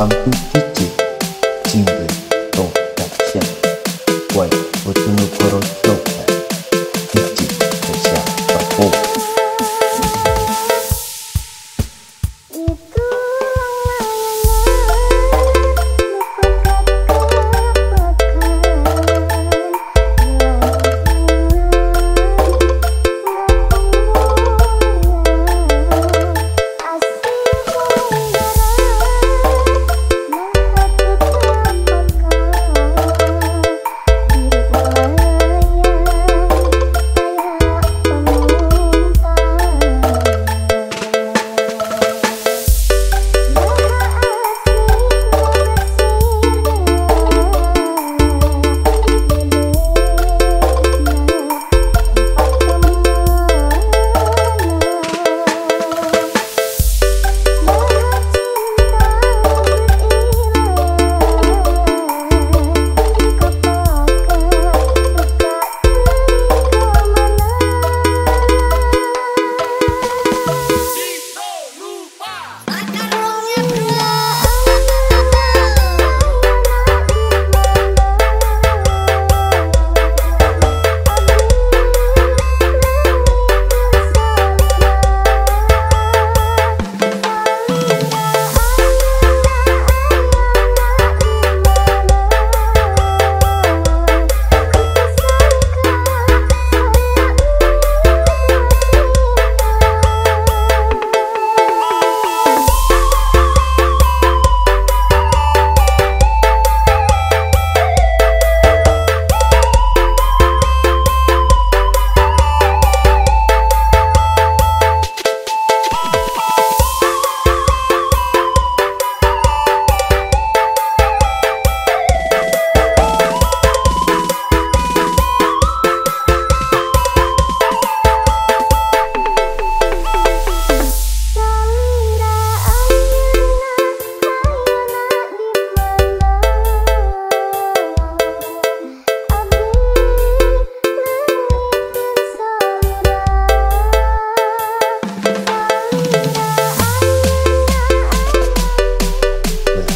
反復基地人類と逆転声うつむ殺す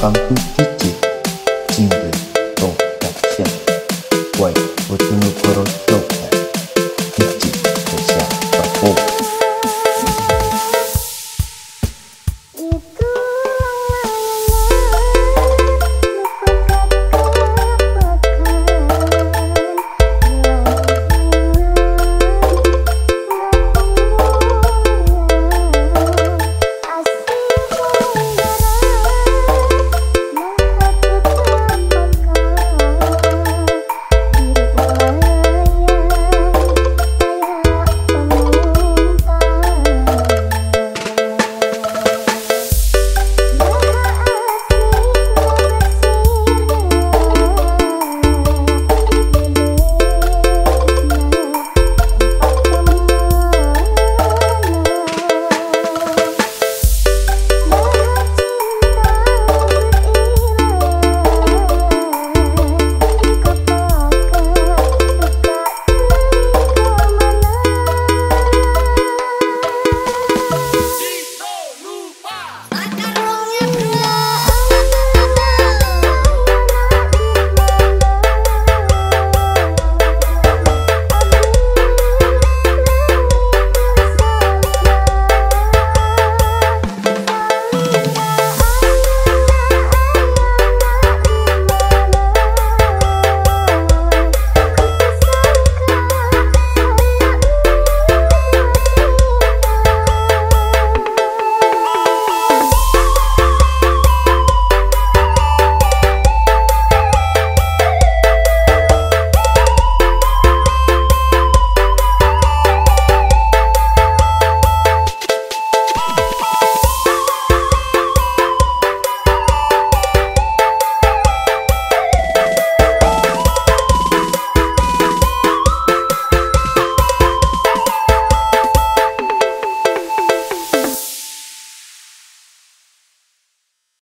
啊